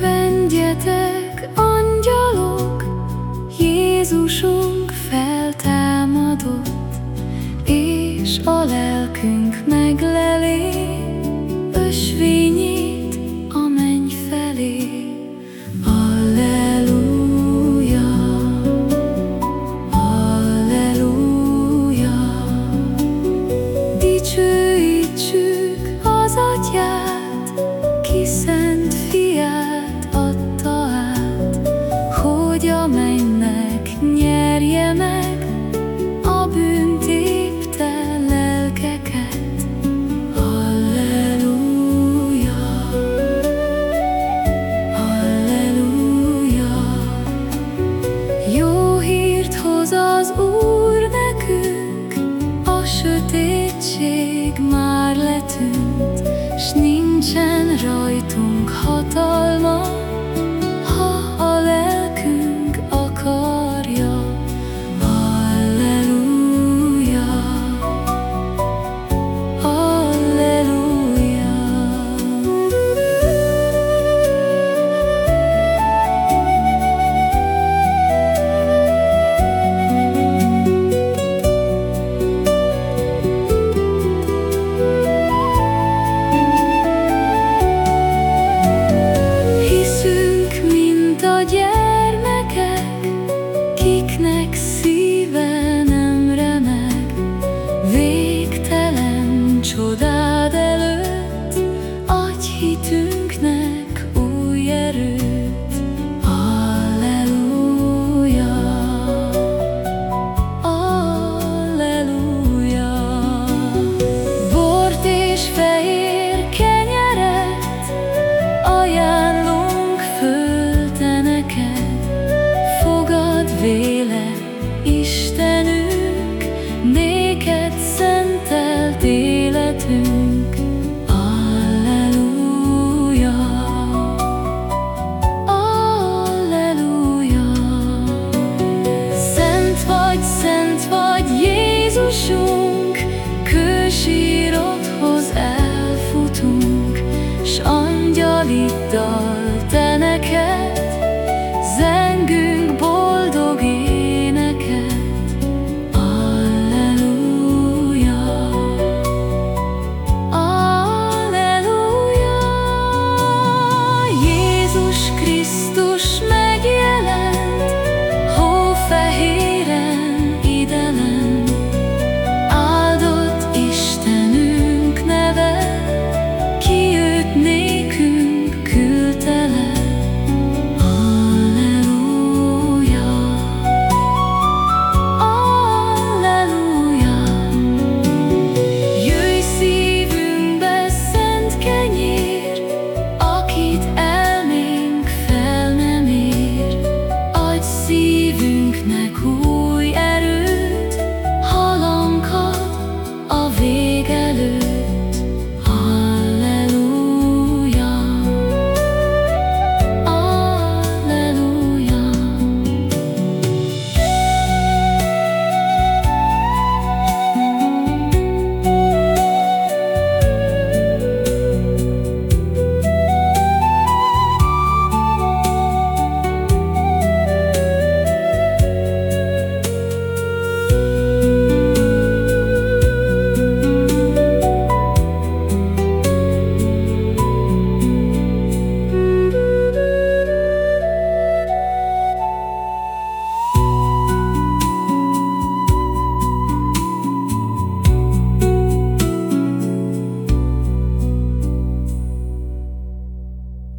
Jöjjetek, angyalok, Jézusunk feltámadott, És a lelkünk megleli ösvényét a felé. Alleluja, Alleluja, dicsőítsük az Atyát, hogy a mennynek nyerje meg a bűntépte lelkeket. Alleluja, Alleluja, jó hírt hoz az Úr nekünk, a sötétség már letűnt, s nincsen rajtunk hatalma,